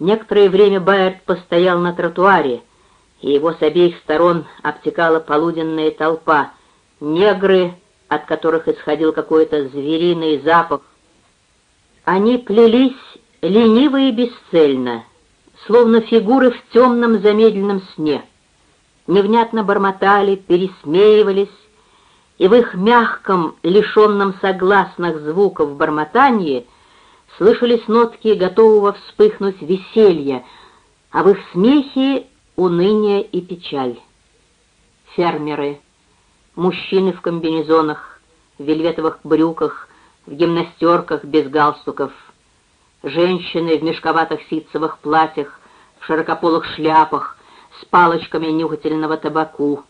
Некоторое время Байерт постоял на тротуаре, и его с обеих сторон обтекала полуденная толпа, негры, от которых исходил какой-то звериный запах. Они плелись лениво и бесцельно, словно фигуры в темном замедленном сне. Невнятно бормотали, пересмеивались, и в их мягком, лишенном согласных звуков бормотании слышались нотки готового вспыхнуть веселья, а в их смехе уныние и печаль. Фермеры, мужчины в комбинезонах, в вельветовых брюках, в гимнастерках без галстуков, женщины в мешковатых ситцевых платьях, в широкополых шляпах, с палочками нюхательного табаку,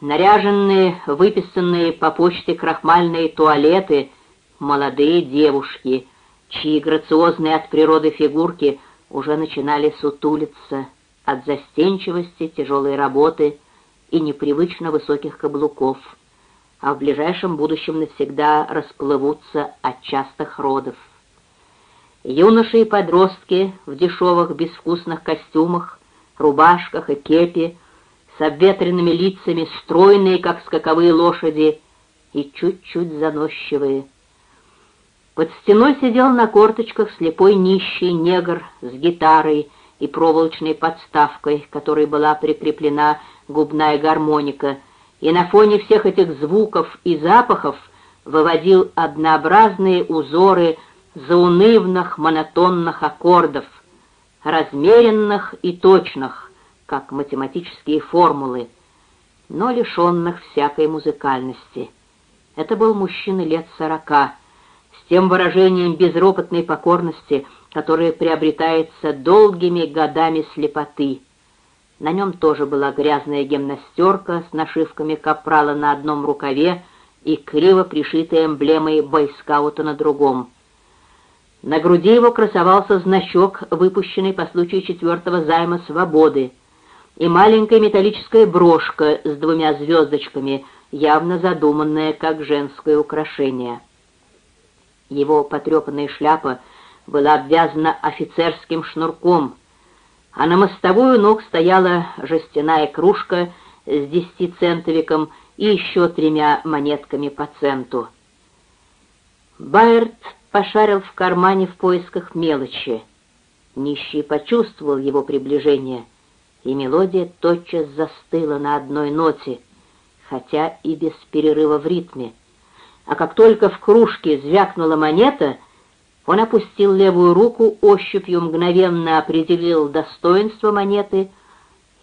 наряженные, выписанные по почте крахмальные туалеты, молодые девушки, чьи грациозные от природы фигурки уже начинали сутулиться от застенчивости, тяжелой работы и непривычно высоких каблуков, а в ближайшем будущем навсегда расплывутся от частых родов. Юноши и подростки в дешевых безвкусных костюмах, рубашках и кепи с обветренными лицами, стройные, как скаковые лошади, и чуть-чуть заносчивые. Под стеной сидел на корточках слепой нищий негр с гитарой и проволочной подставкой, к которой была прикреплена губная гармоника, и на фоне всех этих звуков и запахов выводил однообразные узоры заунывных монотонных аккордов, размеренных и точных, как математические формулы, но лишенных всякой музыкальности. Это был мужчина лет сорока, тем выражением безропотной покорности, которое приобретается долгими годами слепоты. На нем тоже была грязная гимнастерка с нашивками капрала на одном рукаве и криво пришитая эмблемой бойскаута на другом. На груди его красовался значок, выпущенный по случаю четвертого займа свободы — и маленькая металлическая брошка с двумя звездочками, явно задуманная как женское украшение. Его потрепанная шляпа была обвязана офицерским шнурком, а на мостовую ног стояла жестяная кружка с десятицентовиком и еще тремя монетками по центу. Байерт пошарил в кармане в поисках мелочи. Нищий почувствовал его приближение — и мелодия тотчас застыла на одной ноте, хотя и без перерыва в ритме. А как только в кружке звякнула монета, он опустил левую руку, ощупью мгновенно определил достоинство монеты,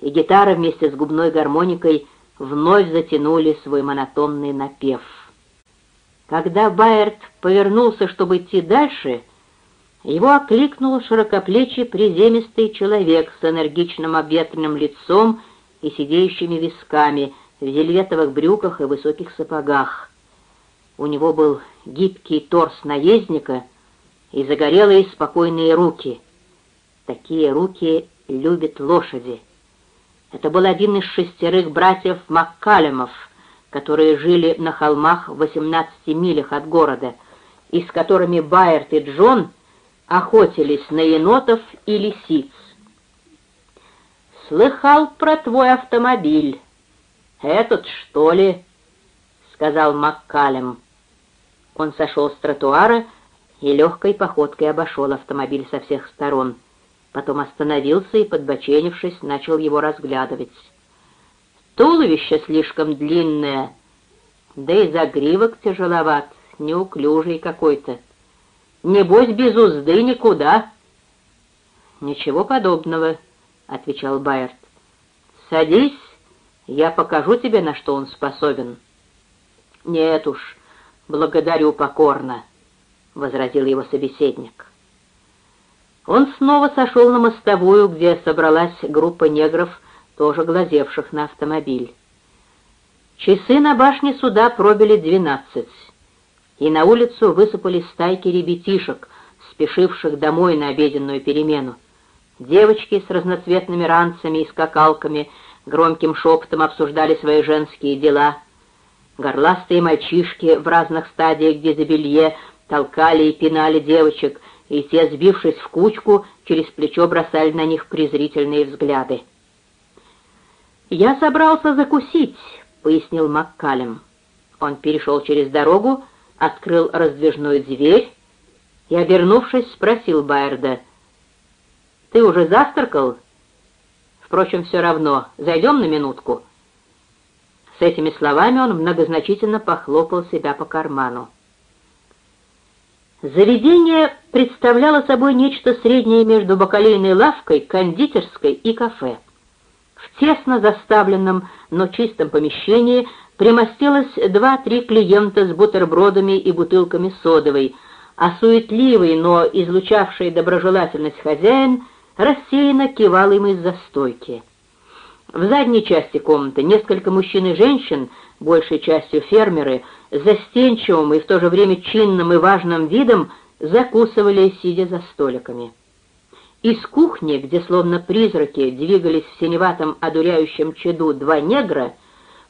и гитара вместе с губной гармоникой вновь затянули свой монотонный напев. Когда Байерт повернулся, чтобы идти дальше, его окликнул широкоплечий приземистый человек с энергичным обветренным лицом и сидеющими висками, в вельветовых брюках и высоких сапогах. У него был гибкий торс наездника и загорелые спокойные руки. Такие руки любят лошади. Это был один из шестерых братьев Маккалемов, которые жили на холмах в 18 милях от города, и с которыми Байерт и Джон — охотились на енотов и лисиц. «Слыхал про твой автомобиль. Этот, что ли?» — сказал Маккалем. Он сошел с тротуара и легкой походкой обошел автомобиль со всех сторон. Потом остановился и, подбоченившись, начал его разглядывать. Туловище слишком длинное, да и загривок тяжеловат, неуклюжий какой-то. Небось, без узды никуда». «Ничего подобного», — отвечал Байерт. «Садись, я покажу тебе, на что он способен». «Нет уж, благодарю покорно», — возразил его собеседник. Он снова сошел на мостовую, где собралась группа негров, тоже глазевших на автомобиль. Часы на башне суда пробили двенадцать и на улицу высыпали стайки ребятишек, спешивших домой на обеденную перемену. Девочки с разноцветными ранцами и скакалками громким шепотом обсуждали свои женские дела. Горластые мальчишки в разных стадиях дезобелье толкали и пинали девочек, и те, сбившись в кучку, через плечо бросали на них презрительные взгляды. «Я собрался закусить», — пояснил Маккалем. Он перешел через дорогу, открыл раздвижную дверь и, обернувшись, спросил Байерда, «Ты уже завтракал?» «Впрочем, все равно. Зайдем на минутку?» С этими словами он многозначительно похлопал себя по карману. Заведение представляло собой нечто среднее между бакалейной лавкой, кондитерской и кафе. В тесно заставленном, но чистом помещении примостилось два-три клиента с бутербродами и бутылками содовой, а суетливый, но излучавший доброжелательность хозяин рассеянно кивал им из-за стойки. В задней части комнаты несколько мужчин и женщин, большей частью фермеры, застенчивым и в то же время чинным и важным видом закусывали, сидя за столиками. Из кухни, где словно призраки двигались в синеватом одуряющем чаду два негра,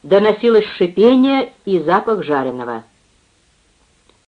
доносилось шипение и запах жареного.